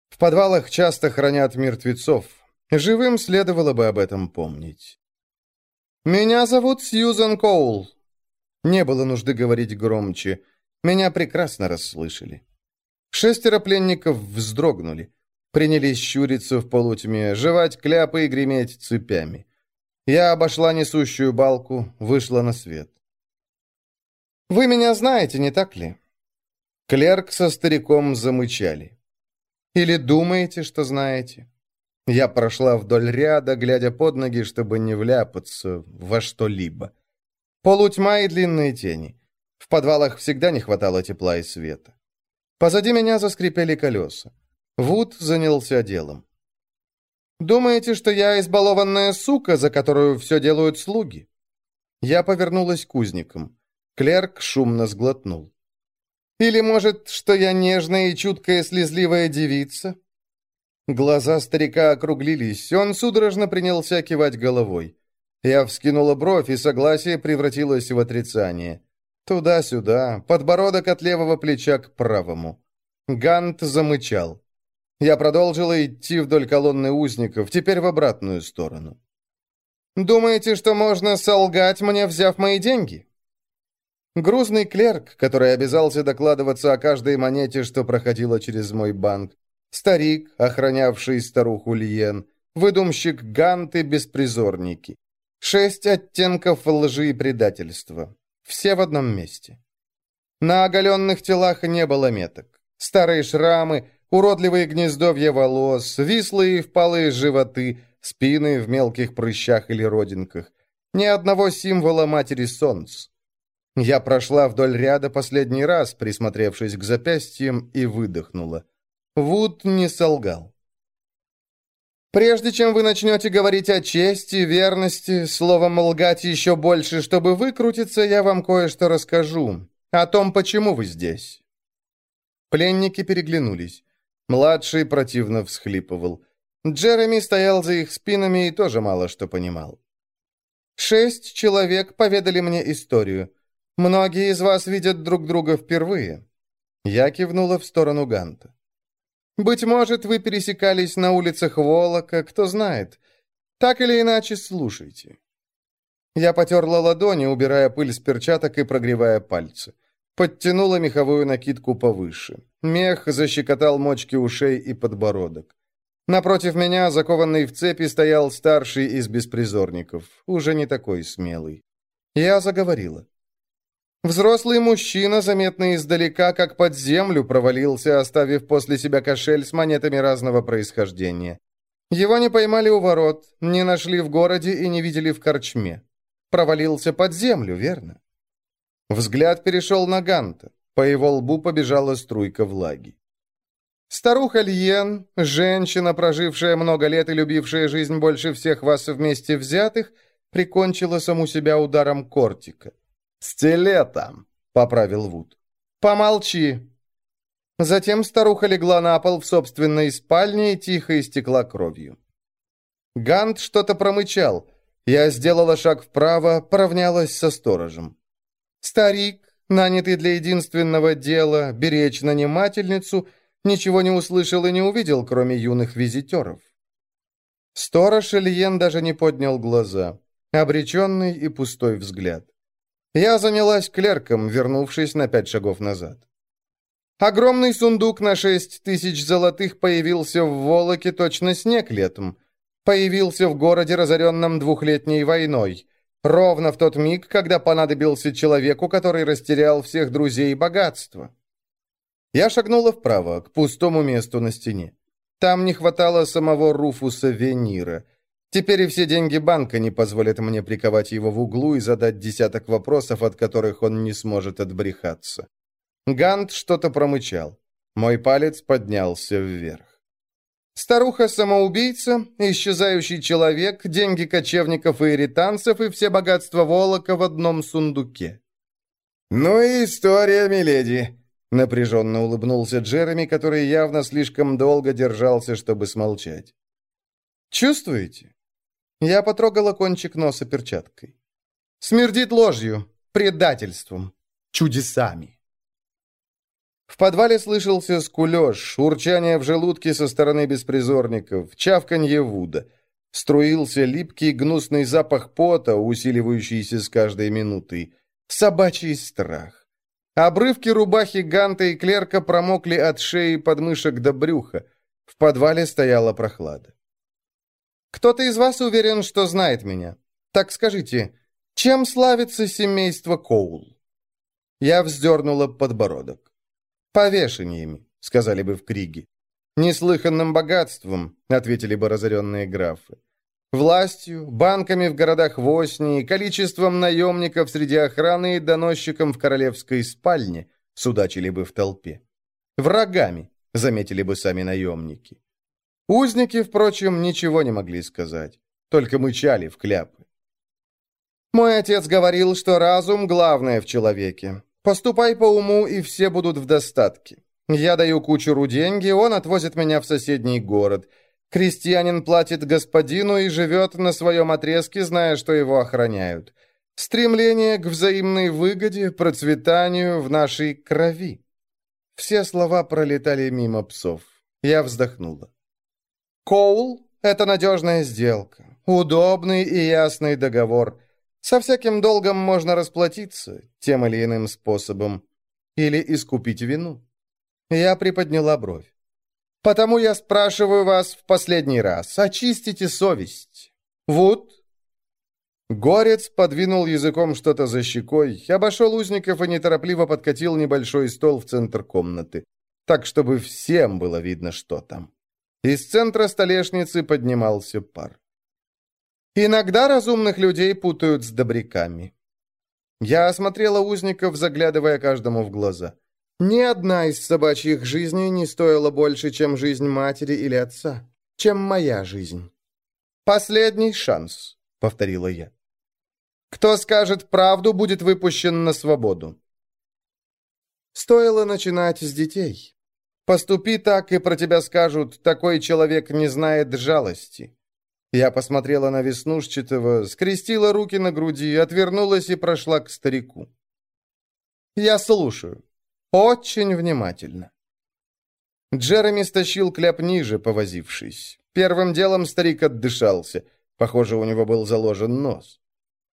В подвалах часто хранят мертвецов. Живым следовало бы об этом помнить. «Меня зовут Сьюзен Коул». Не было нужды говорить громче. Меня прекрасно расслышали. Шестеро пленников вздрогнули. Принялись щуриться в полутьме, жевать кляпы и греметь цепями. Я обошла несущую балку, вышла на свет. «Вы меня знаете, не так ли?» Клерк со стариком замычали. Или думаете, что знаете? Я прошла вдоль ряда, глядя под ноги, чтобы не вляпаться во что-либо. Полутьма и длинные тени. В подвалах всегда не хватало тепла и света. Позади меня заскрипели колеса. Вуд занялся делом. «Думаете, что я избалованная сука, за которую все делают слуги?» Я повернулась к узникам. Клерк шумно сглотнул. Или, может, что я нежная и чуткая слезливая девица?» Глаза старика округлились, он судорожно принялся кивать головой. Я вскинула бровь, и согласие превратилось в отрицание. Туда-сюда, подбородок от левого плеча к правому. Гант замычал. Я продолжила идти вдоль колонны узников, теперь в обратную сторону. «Думаете, что можно солгать мне, взяв мои деньги?» Грузный клерк, который обязался докладываться о каждой монете, что проходила через мой банк. Старик, охранявший старуху Лиен. Выдумщик Гант и беспризорники. Шесть оттенков лжи и предательства. Все в одном месте. На оголенных телах не было меток. Старые шрамы, уродливые гнездовья волос, вислые впалые животы, спины в мелких прыщах или родинках. Ни одного символа Матери Солнц. Я прошла вдоль ряда последний раз, присмотревшись к запястьям, и выдохнула. Вуд не солгал. Прежде чем вы начнете говорить о чести, верности, словом лгать еще больше, чтобы выкрутиться, я вам кое-что расскажу. О том, почему вы здесь. Пленники переглянулись. Младший противно всхлипывал. Джереми стоял за их спинами и тоже мало что понимал. «Шесть человек поведали мне историю. Многие из вас видят друг друга впервые». Я кивнула в сторону Ганта. «Быть может, вы пересекались на улицах Волока, кто знает. Так или иначе, слушайте». Я потерла ладони, убирая пыль с перчаток и прогревая пальцы. Подтянула меховую накидку повыше. Мех защекотал мочки ушей и подбородок. Напротив меня, закованный в цепи, стоял старший из беспризорников, уже не такой смелый. Я заговорила. Взрослый мужчина, заметный издалека, как под землю, провалился, оставив после себя кошель с монетами разного происхождения. Его не поймали у ворот, не нашли в городе и не видели в корчме. Провалился под землю, верно? Взгляд перешел на Ганта. По его лбу побежала струйка влаги. Старуха Льен, женщина, прожившая много лет и любившая жизнь больше всех вас вместе взятых, прикончила саму себя ударом кортика. «Стилетом», — поправил Вуд. «Помолчи». Затем старуха легла на пол в собственной спальне и тихо истекла кровью. Гант что-то промычал. Я сделала шаг вправо, поравнялась со сторожем. Старик, нанятый для единственного дела, беречь нанимательницу, ничего не услышал и не увидел, кроме юных визитеров. Сторож Ильен даже не поднял глаза. Обреченный и пустой взгляд. Я занялась клерком, вернувшись на пять шагов назад. Огромный сундук на шесть тысяч золотых появился в Волоке точно снег летом. Появился в городе, разоренном двухлетней войной. Ровно в тот миг, когда понадобился человеку, который растерял всех друзей и богатство. Я шагнула вправо, к пустому месту на стене. Там не хватало самого Руфуса Венира — Теперь и все деньги банка не позволят мне приковать его в углу и задать десяток вопросов, от которых он не сможет отбрехаться. Гант что-то промычал. Мой палец поднялся вверх. Старуха-самоубийца, исчезающий человек, деньги кочевников и иританцев и все богатства Волока в одном сундуке. «Ну и история, миледи!» Напряженно улыбнулся Джереми, который явно слишком долго держался, чтобы смолчать. «Чувствуете? Я потрогала кончик носа перчаткой. Смердит ложью, предательством, чудесами. В подвале слышался скулеж, урчание в желудке со стороны беспризорников, чавканье Вуда. Струился липкий гнусный запах пота, усиливающийся с каждой минутой. Собачий страх. Обрывки рубахи Ганта и Клерка промокли от шеи подмышек до брюха. В подвале стояла прохлада. Кто-то из вас уверен, что знает меня. Так скажите, чем славится семейство Коул?» Я вздернула подбородок. «Повешениями», — сказали бы в Криге. «Неслыханным богатством», — ответили бы разоренные графы. «Властью, банками в городах Воснии, количеством наемников среди охраны и доносчиком в королевской спальне», — судачили бы в толпе. «Врагами», — заметили бы сами наемники. Узники, впрочем, ничего не могли сказать, только мычали в кляпы. «Мой отец говорил, что разум — главное в человеке. Поступай по уму, и все будут в достатке. Я даю кучеру деньги, он отвозит меня в соседний город. Крестьянин платит господину и живет на своем отрезке, зная, что его охраняют. Стремление к взаимной выгоде, процветанию в нашей крови». Все слова пролетали мимо псов. Я вздохнула. Коул — это надежная сделка, удобный и ясный договор. Со всяким долгом можно расплатиться тем или иным способом. Или искупить вину. Я приподняла бровь. Потому я спрашиваю вас в последний раз, очистите совесть. Вуд?» Горец подвинул языком что-то за щекой, обошел узников и неторопливо подкатил небольшой стол в центр комнаты, так, чтобы всем было видно, что там. Из центра столешницы поднимался пар. Иногда разумных людей путают с добряками. Я осмотрела узников, заглядывая каждому в глаза. Ни одна из собачьих жизней не стоила больше, чем жизнь матери или отца, чем моя жизнь. «Последний шанс», — повторила я. «Кто скажет правду, будет выпущен на свободу». Стоило начинать с детей. Поступи так, и про тебя скажут, такой человек не знает жалости. Я посмотрела на Веснушчатого, скрестила руки на груди, отвернулась и прошла к старику. «Я слушаю. Очень внимательно». Джереми стащил кляп ниже, повозившись. Первым делом старик отдышался. Похоже, у него был заложен нос.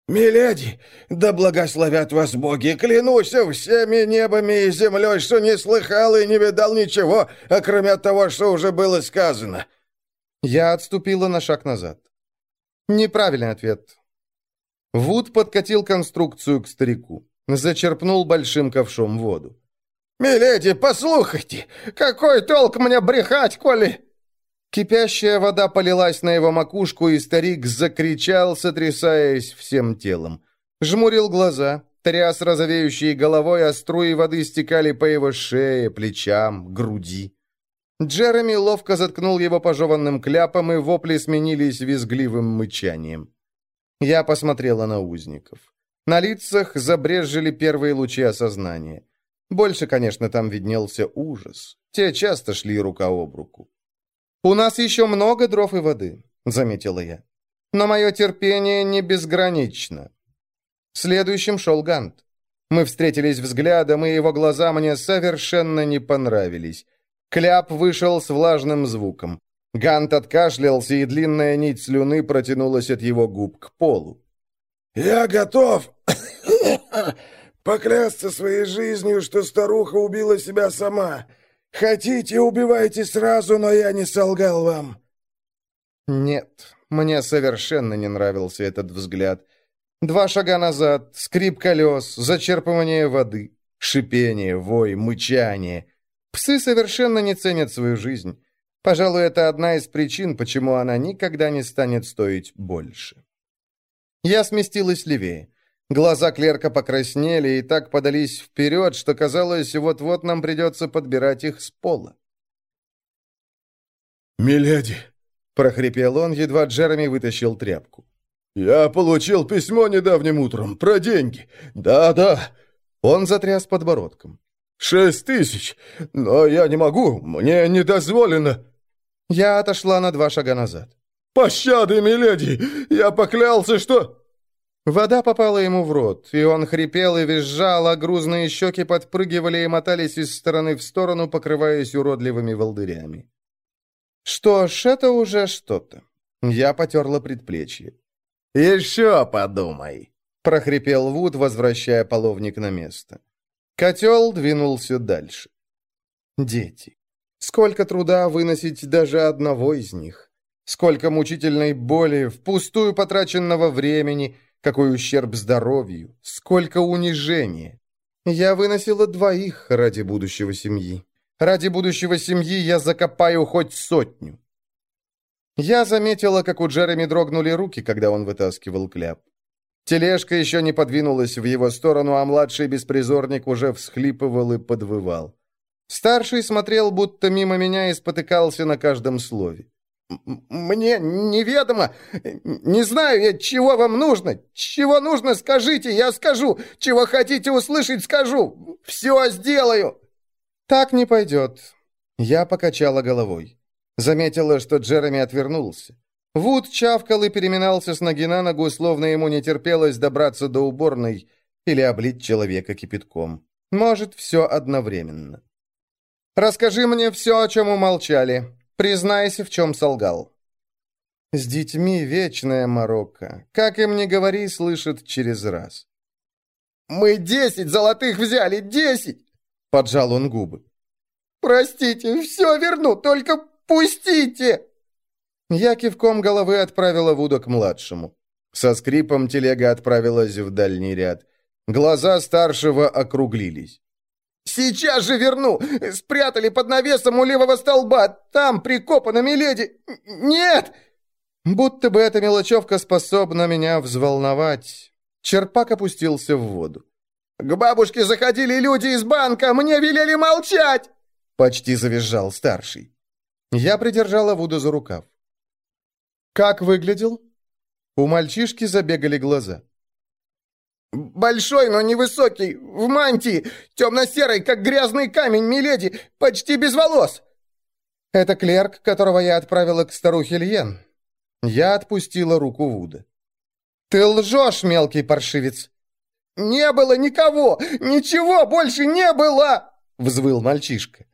«Миледи, да благословят вас боги! Клянусь всеми небами и землей, что не слыхал и не видал ничего, кроме того, что уже было сказано. Я отступила на шаг назад. Неправильный ответ. Вуд подкатил конструкцию к старику. Зачерпнул большим ковшом воду. «Миледи, послухайте! Какой толк мне брехать, коли...» Кипящая вода полилась на его макушку, и старик закричал, сотрясаясь всем телом. Жмурил глаза, тряс розовеющей головой, а струи воды стекали по его шее, плечам, груди. Джереми ловко заткнул его пожеванным кляпом, и вопли сменились визгливым мычанием. Я посмотрела на узников. На лицах забрежжили первые лучи осознания. Больше, конечно, там виднелся ужас. Те часто шли рука об руку. «У нас еще много дров и воды», — заметила я. «Но мое терпение не безгранично». Следующим шел Гант. Мы встретились взглядом, и его глаза мне совершенно не понравились. Кляп вышел с влажным звуком. Гант откашлялся, и длинная нить слюны протянулась от его губ к полу. «Я готов (coughs) поклясться своей жизнью, что старуха убила себя сама. Хотите, убивайте сразу, но я не солгал вам». «Нет, мне совершенно не нравился этот взгляд. Два шага назад, скрип колес, зачерпывание воды, шипение, вой, мычание. Псы совершенно не ценят свою жизнь. Пожалуй, это одна из причин, почему она никогда не станет стоить больше. Я сместилась левее. Глаза клерка покраснели и так подались вперед, что казалось, вот-вот нам придется подбирать их с пола. «Миледи!» — прохрипел он, едва Джереми вытащил тряпку. «Я получил письмо недавним утром про деньги. Да-да!» Он затряс подбородком. «Шесть тысяч! Но я не могу, мне не дозволено!» Я отошла на два шага назад. «Пощады, миледи! Я поклялся, что...» Вода попала ему в рот, и он хрипел и визжал, а грузные щеки подпрыгивали и мотались из стороны в сторону, покрываясь уродливыми волдырями. Что ж, это уже что-то. Я потерла предплечье. «Еще подумай!» — прохрипел Вуд, возвращая половник на место. Котел двинулся дальше. Дети. Сколько труда выносить даже одного из них. Сколько мучительной боли, впустую потраченного времени, какой ущерб здоровью, сколько унижения. Я выносила двоих ради будущего семьи. Ради будущего семьи я закопаю хоть сотню. Я заметила, как у Джереми дрогнули руки, когда он вытаскивал кляп. Тележка еще не подвинулась в его сторону, а младший беспризорник уже всхлипывал и подвывал. Старший смотрел, будто мимо меня и спотыкался на каждом слове. «Мне неведомо. Не знаю я, чего вам нужно. Чего нужно, скажите, я скажу. Чего хотите услышать, скажу. Все сделаю». «Так не пойдет». Я покачала головой. Заметила, что Джереми отвернулся. Вуд чавкал и переминался с ноги на ногу, словно ему не терпелось добраться до уборной или облить человека кипятком. Может, все одновременно. «Расскажи мне все, о чем умолчали. Признайся, в чем солгал». С детьми вечная морока. Как им не говори, слышат через раз. «Мы десять золотых взяли, десять!» — поджал он губы. «Простите, все верну, только пустите!» Я кивком головы отправила Вуда к младшему. Со скрипом телега отправилась в дальний ряд. Глаза старшего округлились. «Сейчас же верну! Спрятали под навесом у левого столба! Там прикопана миледи! Нет!» Будто бы эта мелочевка способна меня взволновать. Черпак опустился в воду. «К бабушке заходили люди из банка, мне велели молчать!» Почти завизжал старший. Я придержала Вуду за рукав. «Как выглядел?» У мальчишки забегали глаза. «Большой, но невысокий, в мантии, темно-серый, как грязный камень, миледи, почти без волос!» «Это клерк, которого я отправила к старухе Льен». Я отпустила руку Вуда. «Ты лжешь, мелкий паршивец!» «Не было никого! Ничего больше не было!» — взвыл мальчишка.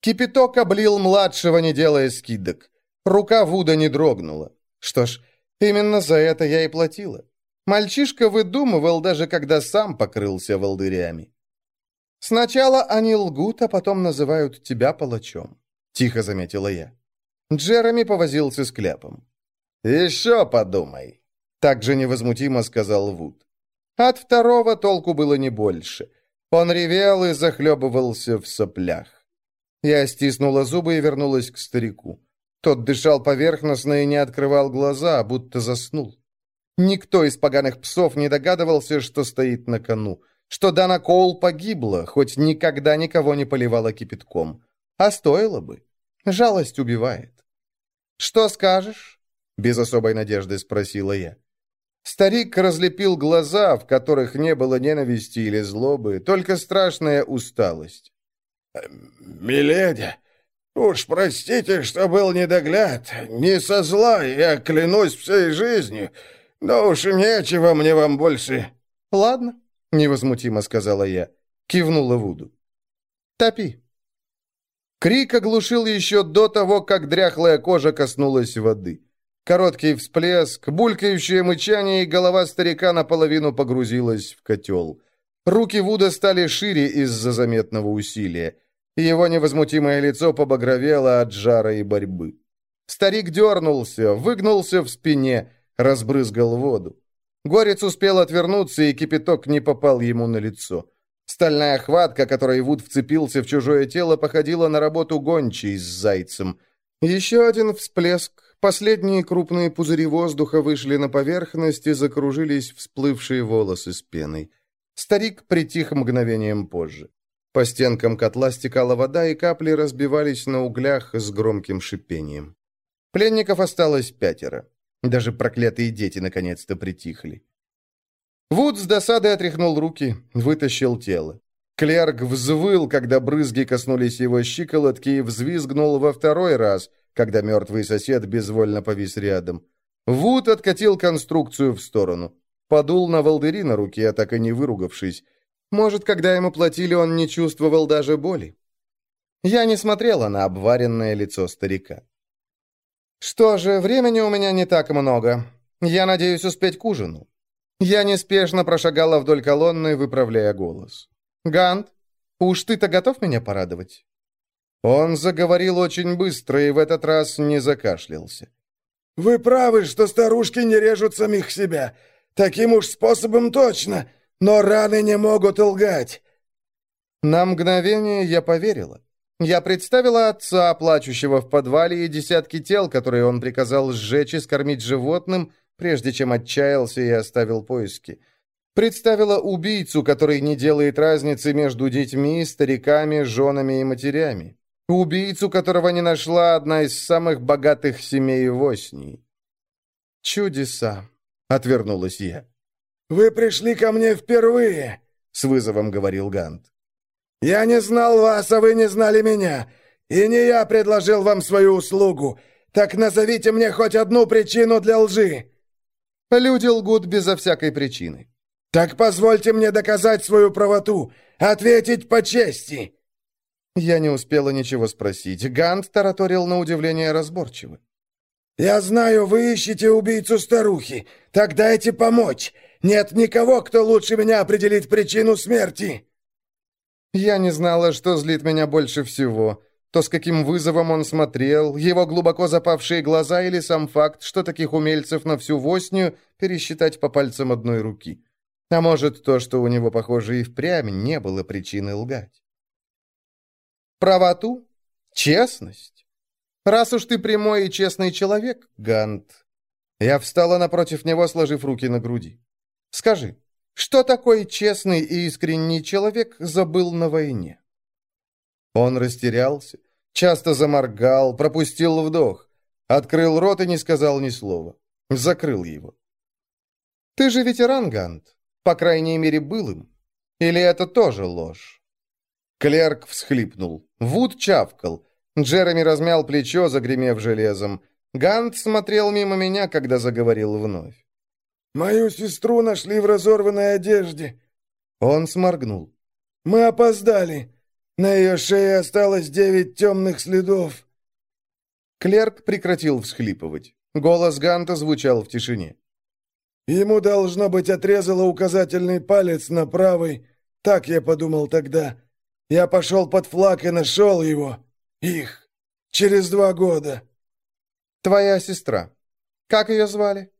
Кипяток облил младшего, не делая скидок. Рука Вуда не дрогнула. Что ж, именно за это я и платила. Мальчишка выдумывал, даже когда сам покрылся волдырями. «Сначала они лгут, а потом называют тебя палачом», — тихо заметила я. Джереми повозился с кляпом. «Еще подумай», — так же невозмутимо сказал Вуд. От второго толку было не больше. Он ревел и захлебывался в соплях. Я стиснула зубы и вернулась к старику. Тот дышал поверхностно и не открывал глаза, будто заснул. Никто из поганых псов не догадывался, что стоит на кону, что Дана Коул погибла, хоть никогда никого не поливала кипятком. А стоило бы. Жалость убивает. «Что скажешь?» — без особой надежды спросила я. Старик разлепил глаза, в которых не было ненависти или злобы, только страшная усталость. «Миледи, уж простите, что был недогляд. Не со зла, я клянусь всей жизнью. «Да уж нечего мне вам больше». «Ладно», — невозмутимо сказала я. Кивнула Вуду. «Топи». Крик оглушил еще до того, как дряхлая кожа коснулась воды. Короткий всплеск, булькающее мычание, и голова старика наполовину погрузилась в котел. Руки Вуда стали шире из-за заметного усилия. Его невозмутимое лицо побагровело от жара и борьбы. Старик дернулся, выгнулся в спине, разбрызгал воду. Горец успел отвернуться, и кипяток не попал ему на лицо. Стальная хватка, которой Вуд вцепился в чужое тело, походила на работу гончей с зайцем. Еще один всплеск. Последние крупные пузыри воздуха вышли на поверхность и закружились всплывшие волосы с пеной. Старик притих мгновением позже. По стенкам котла стекала вода, и капли разбивались на углях с громким шипением. Пленников осталось пятеро. Даже проклятые дети наконец-то притихли. Вуд с досадой отряхнул руки, вытащил тело. Клерк взвыл, когда брызги коснулись его щиколотки, и взвизгнул во второй раз, когда мертвый сосед безвольно повис рядом. Вуд откатил конструкцию в сторону. Подул на волдыри на руке, так и не выругавшись. Может, когда ему платили, он не чувствовал даже боли. Я не смотрела на обваренное лицо старика. Что же, времени у меня не так много. Я надеюсь успеть к ужину. Я неспешно прошагала вдоль колонны, выправляя голос. «Гант, уж ты-то готов меня порадовать?» Он заговорил очень быстро и в этот раз не закашлялся. «Вы правы, что старушки не режут самих себя. Таким уж способом точно, но раны не могут лгать». На мгновение я поверила. Я представила отца, плачущего в подвале, и десятки тел, которые он приказал сжечь и скормить животным, прежде чем отчаялся и оставил поиски. Представила убийцу, который не делает разницы между детьми, стариками, женами и матерями. Убийцу, которого не нашла одна из самых богатых семей в Оснии. «Чудеса», — отвернулась я. «Вы пришли ко мне впервые», — с вызовом говорил Гант. «Я не знал вас, а вы не знали меня. И не я предложил вам свою услугу. Так назовите мне хоть одну причину для лжи». Люди лгут безо всякой причины. «Так позвольте мне доказать свою правоту, ответить по чести». Я не успела ничего спросить. Гант тараторил на удивление разборчиво. «Я знаю, вы ищете убийцу старухи. Так дайте помочь. Нет никого, кто лучше меня определит причину смерти». Я не знала, что злит меня больше всего. То, с каким вызовом он смотрел, его глубоко запавшие глаза или сам факт, что таких умельцев на всю Воснию пересчитать по пальцам одной руки. А может, то, что у него, похоже, и впрямь не было причины лгать. Правоту? Честность? Раз уж ты прямой и честный человек, Гант...» Я встала напротив него, сложив руки на груди. «Скажи, что такой честный и искренний человек забыл на войне?» Он растерялся, часто заморгал, пропустил вдох, открыл рот и не сказал ни слова. Закрыл его. «Ты же ветеран, Гант. По крайней мере, был им. Или это тоже ложь?» Клерк всхлипнул. Вуд чавкал. Джереми размял плечо, загремев железом. Гант смотрел мимо меня, когда заговорил вновь. «Мою сестру нашли в разорванной одежде». Он сморгнул. «Мы опоздали. На ее шее осталось девять темных следов». Клерк прекратил всхлипывать. Голос Ганта звучал в тишине. «Ему, должно быть, отрезало указательный палец на правой. Так я подумал тогда. Я пошел под флаг и нашел его. Их. Через два года». «Твоя сестра. Как ее звали?»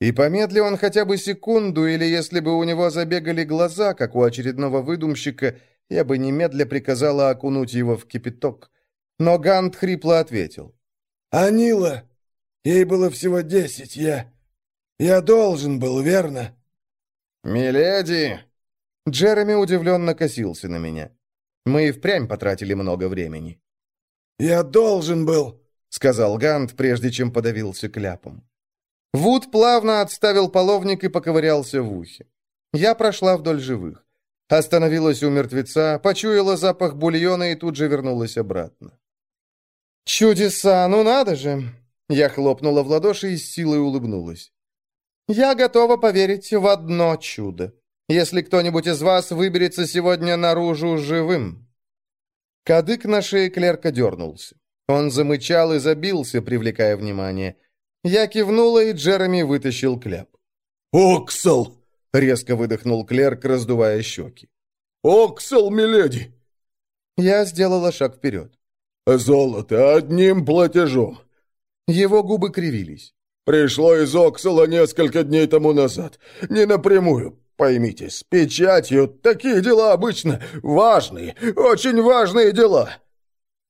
И помедли он хотя бы секунду, или если бы у него забегали глаза, как у очередного выдумщика, я бы немедля приказала окунуть его в кипяток. Но Гант хрипло ответил. «Анила! Ей было всего десять, я... Я должен был, верно?» «Миледи!» Джереми удивленно косился на меня. Мы и впрямь потратили много времени. «Я должен был», — сказал Гант, прежде чем подавился кляпом. Вуд плавно отставил половник и поковырялся в ухе. Я прошла вдоль живых. Остановилась у мертвеца, почуяла запах бульона и тут же вернулась обратно. «Чудеса, ну надо же!» Я хлопнула в ладоши и с силой улыбнулась. «Я готова поверить в одно чудо если кто-нибудь из вас выберется сегодня наружу живым». Кадык на шее клерка дернулся. Он замычал и забился, привлекая внимание. Я кивнула, и Джереми вытащил кляп. «Оксал!» — резко выдохнул клерк, раздувая щеки. «Оксал, миледи!» Я сделала шаг вперед. «Золото одним платежом!» Его губы кривились. «Пришло из Оксала несколько дней тому назад. Не напрямую, Поймите, с печатью такие дела обычно важные, очень важные дела».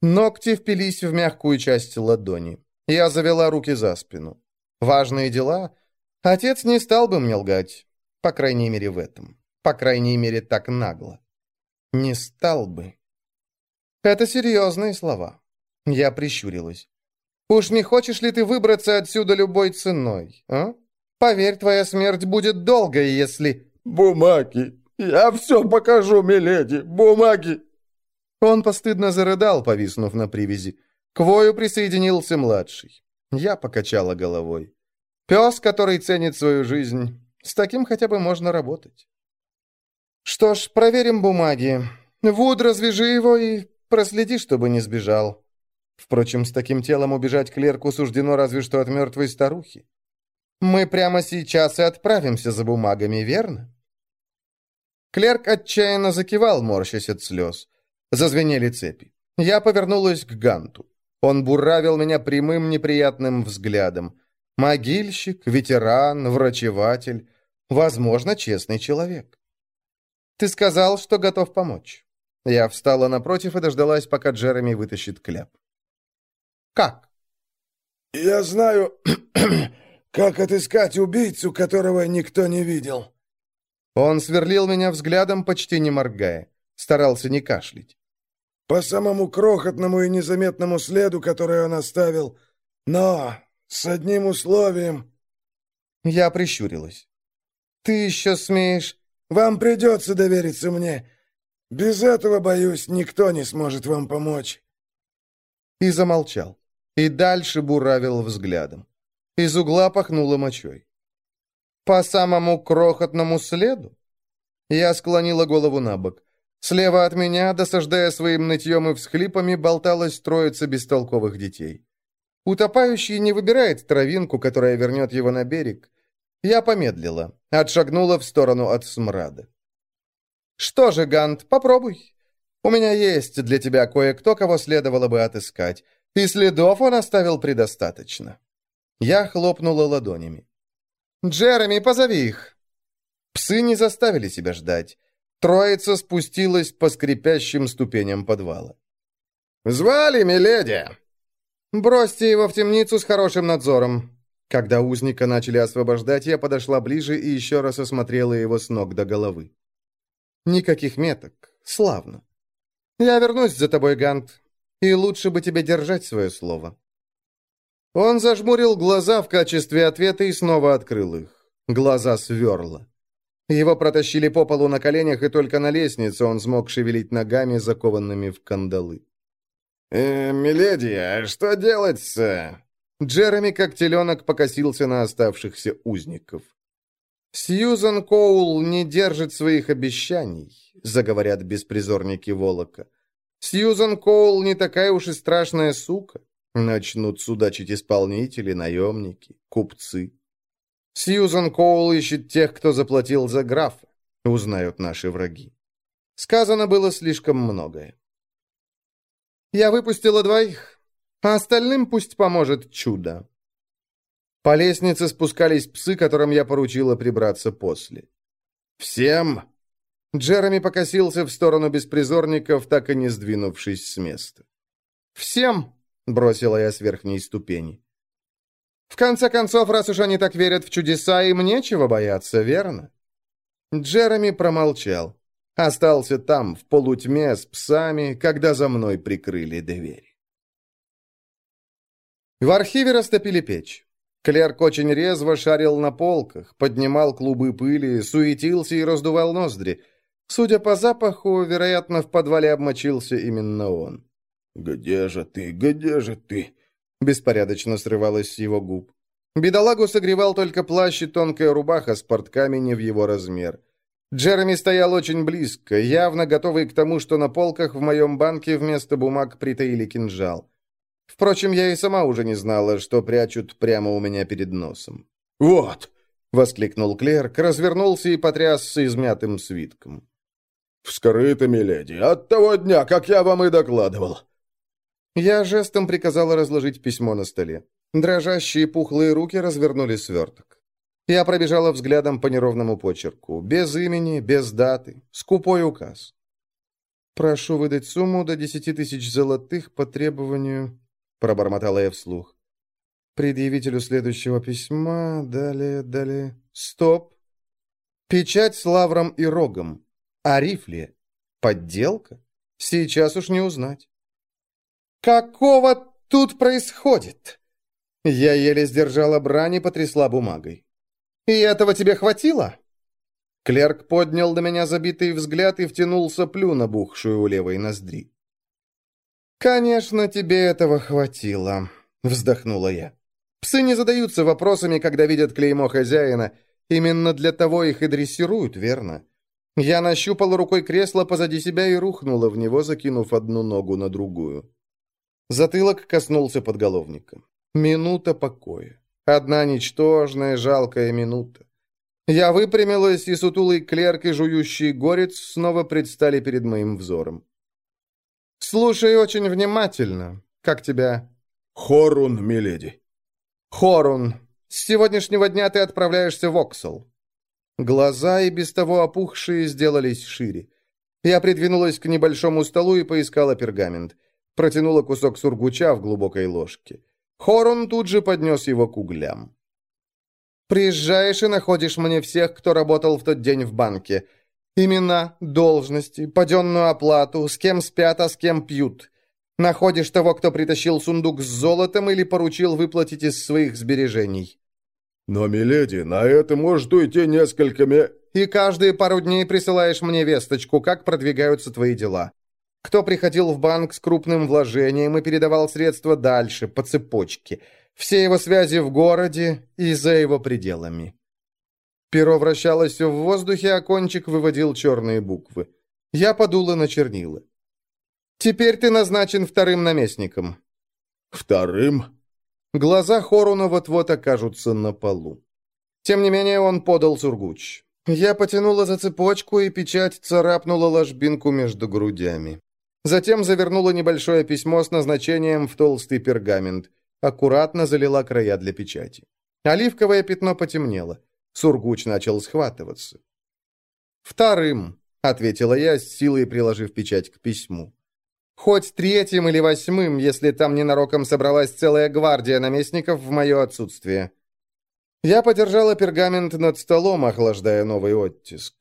Ногти впились в мягкую часть ладони. Я завела руки за спину. «Важные дела? Отец не стал бы мне лгать. По крайней мере, в этом. По крайней мере, так нагло. Не стал бы». Это серьезные слова. Я прищурилась. «Уж не хочешь ли ты выбраться отсюда любой ценой, а? Поверь, твоя смерть будет долгой, если...» «Бумаги! Я все покажу, миледи! Бумаги!» Он постыдно зарыдал, повиснув на привязи. К вою присоединился младший. Я покачала головой. Пес, который ценит свою жизнь, с таким хотя бы можно работать. Что ж, проверим бумаги. Вуд, развяжи его и проследи, чтобы не сбежал. Впрочем, с таким телом убежать клерку суждено разве что от мертвой старухи. Мы прямо сейчас и отправимся за бумагами, верно? Клерк отчаянно закивал, морщась от слез. Зазвенели цепи. Я повернулась к Ганту. Он буравил меня прямым неприятным взглядом. Могильщик, ветеран, врачеватель. Возможно, честный человек. «Ты сказал, что готов помочь». Я встала напротив и дождалась, пока Джереми вытащит кляп. «Как?» «Я знаю, (clears throat) как отыскать убийцу, которого никто не видел». Он сверлил меня взглядом, почти не моргая. Старался не кашлять. «По самому крохотному и незаметному следу, который он оставил. Но с одним условием...» Я прищурилась. «Ты еще смеешь...» «Вам придется довериться мне. Без этого, боюсь, никто не сможет вам помочь». И замолчал. И дальше буравил взглядом. Из угла пахнуло мочой. «По самому крохотному следу?» Я склонила голову на бок. Слева от меня, досаждая своим нытьем и всхлипами, болталась троица бестолковых детей. Утопающий не выбирает травинку, которая вернет его на берег. Я помедлила, отшагнула в сторону от смрада. «Что же, Гант, попробуй. У меня есть для тебя кое-кто, кого следовало бы отыскать, и следов он оставил предостаточно». Я хлопнула ладонями. «Джереми, позови их!» Псы не заставили себя ждать. Троица спустилась по скрипящим ступеням подвала. «Звали, миледи!» «Бросьте его в темницу с хорошим надзором». Когда узника начали освобождать, я подошла ближе и еще раз осмотрела его с ног до головы. «Никаких меток. Славно. Я вернусь за тобой, Гант, и лучше бы тебе держать свое слово». Он зажмурил глаза в качестве ответа и снова открыл их. Глаза сверло. Его протащили по полу на коленях, и только на лестнице он смог шевелить ногами, закованными в кандалы. «Э, миледи, а что делать-то?» Джереми, как теленок, покосился на оставшихся узников. «Сьюзан Коул не держит своих обещаний», — заговорят беспризорники Волока. «Сьюзан Коул не такая уж и страшная сука. Начнут судачить исполнители, наемники, купцы. Сьюзан Коул ищет тех, кто заплатил за графа, узнают наши враги. Сказано было слишком многое. Я выпустила двоих, а остальным пусть поможет чудо. По лестнице спускались псы, которым я поручила прибраться после. «Всем!» Джереми покосился в сторону беспризорников, так и не сдвинувшись с места. «Всем!» — бросила я с верхней ступени. «В конце концов, раз уж они так верят в чудеса, им нечего бояться, верно?» Джереми промолчал. Остался там, в полутьме, с псами, когда за мной прикрыли дверь. В архиве растопили печь. Клерк очень резво шарил на полках, поднимал клубы пыли, суетился и раздувал ноздри. Судя по запаху, вероятно, в подвале обмочился именно он. «Где же ты? Где же ты?» Беспорядочно срывалось с его губ. Бедолагу согревал только плащ и тонкая рубаха с портками не в его размер. Джереми стоял очень близко, явно готовый к тому, что на полках в моем банке вместо бумаг притаили кинжал. Впрочем, я и сама уже не знала, что прячут прямо у меня перед носом. «Вот!» — воскликнул клерк, развернулся и потрясся измятым свитком. «Вскрыто, миледи, от того дня, как я вам и докладывал. Я жестом приказала разложить письмо на столе. Дрожащие пухлые руки развернули сверток. Я пробежала взглядом по неровному почерку. Без имени, без даты. Скупой указ. «Прошу выдать сумму до десяти тысяч золотых по требованию...» Пробормотала я вслух. «Предъявителю следующего письма... Далее, далее... Стоп! Печать с лавром и рогом. А рифле? Подделка? Сейчас уж не узнать». «Какого тут происходит?» Я еле сдержала брань и потрясла бумагой. «И этого тебе хватило?» Клерк поднял до меня забитый взгляд и втянул соплю, набухшую у левой ноздри. «Конечно, тебе этого хватило», — вздохнула я. «Псы не задаются вопросами, когда видят клеймо хозяина. Именно для того их и дрессируют, верно?» Я нащупала рукой кресло позади себя и рухнула в него, закинув одну ногу на другую. Затылок коснулся подголовника. Минута покоя. Одна ничтожная, жалкая минута. Я выпрямилась, и сутулый клерк и жующий горец снова предстали перед моим взором. «Слушай очень внимательно. Как тебя?» «Хорун, миледи». «Хорун. С сегодняшнего дня ты отправляешься в Оксал». Глаза, и без того опухшие, сделались шире. Я придвинулась к небольшому столу и поискала пергамент. Протянула кусок сургуча в глубокой ложке. Хорон тут же поднес его к углям. «Приезжаешь и находишь мне всех, кто работал в тот день в банке. Имена, должности, паденную оплату, с кем спят, а с кем пьют. Находишь того, кто притащил сундук с золотом или поручил выплатить из своих сбережений». «Но, миледи, на это может уйти несколько ме...» «И каждые пару дней присылаешь мне весточку, как продвигаются твои дела кто приходил в банк с крупным вложением и передавал средства дальше, по цепочке. Все его связи в городе и за его пределами. Перо вращалось в воздухе, а кончик выводил черные буквы. Я подула на чернила. «Теперь ты назначен вторым наместником». «Вторым?» Глаза Хоруна вот-вот окажутся на полу. Тем не менее он подал сургуч. Я потянула за цепочку, и печать царапнула ложбинку между грудями. Затем завернула небольшое письмо с назначением в толстый пергамент. Аккуратно залила края для печати. Оливковое пятно потемнело. Сургуч начал схватываться. «Вторым», — ответила я, с силой приложив печать к письму. Хоть третьим или восьмым, если там ненароком собралась целая гвардия наместников в мое отсутствие. Я подержала пергамент над столом, охлаждая новый оттиск.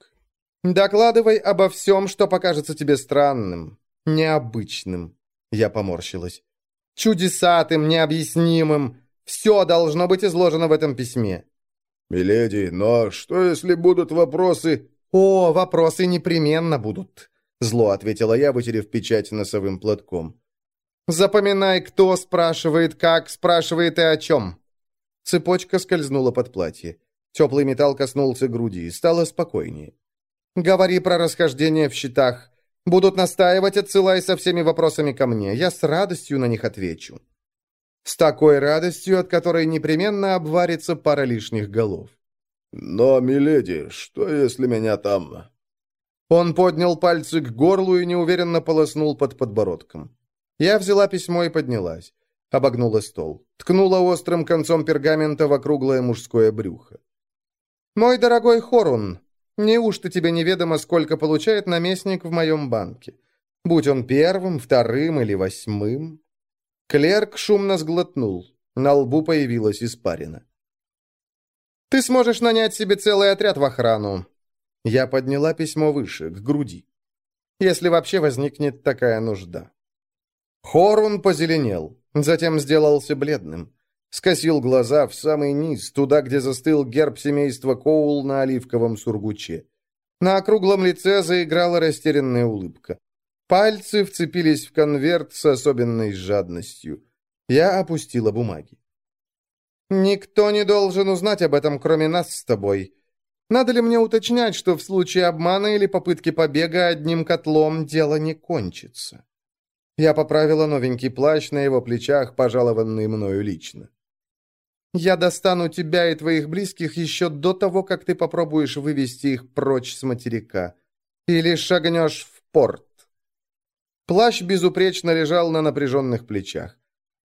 «Докладывай обо всем, что покажется тебе странным, необычным». Я поморщилась. «Чудесатым, необъяснимым. Все должно быть изложено в этом письме». «Миледи, но что, если будут вопросы?» «О, вопросы непременно будут», — зло ответила я, вытерев печать носовым платком. «Запоминай, кто спрашивает, как спрашивает и о чем». Цепочка скользнула под платье. Теплый металл коснулся груди, стало спокойнее. «Говори про расхождение в счетах. Будут настаивать, отсылай со всеми вопросами ко мне. Я с радостью на них отвечу». С такой радостью, от которой непременно обварится пара лишних голов. «Но, миледи, что если меня там...» Он поднял пальцы к горлу и неуверенно полоснул под подбородком. Я взяла письмо и поднялась. Обогнула стол. Ткнула острым концом пергамента в округлое мужское брюхо. «Мой дорогой Хорун, неужто тебе неведомо, сколько получает наместник в моем банке? Будь он первым, вторым или восьмым?» Клерк шумно сглотнул. На лбу появилась испарина. «Ты сможешь нанять себе целый отряд в охрану». Я подняла письмо выше, к груди. «Если вообще возникнет такая нужда». Хорун позеленел, затем сделался бледным. Скосил глаза в самый низ, туда, где застыл герб семейства Коул на оливковом сургуче. На округлом лице заиграла растерянная улыбка. Пальцы вцепились в конверт с особенной жадностью. Я опустила бумаги. «Никто не должен узнать об этом, кроме нас с тобой. Надо ли мне уточнять, что в случае обмана или попытки побега одним котлом дело не кончится?» Я поправила новенький плащ на его плечах, пожалованный мною лично. «Я достану тебя и твоих близких еще до того, как ты попробуешь вывести их прочь с материка. Или шагнешь в порт. Плащ безупречно лежал на напряженных плечах.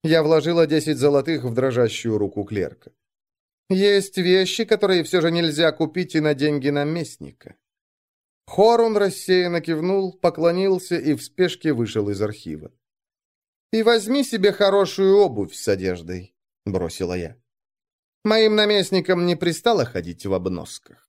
Я вложила десять золотых в дрожащую руку клерка. Есть вещи, которые все же нельзя купить и на деньги наместника. Хорун рассеянно кивнул, поклонился и в спешке вышел из архива. «И возьми себе хорошую обувь с одеждой», — бросила я. «Моим наместникам не пристало ходить в обносках».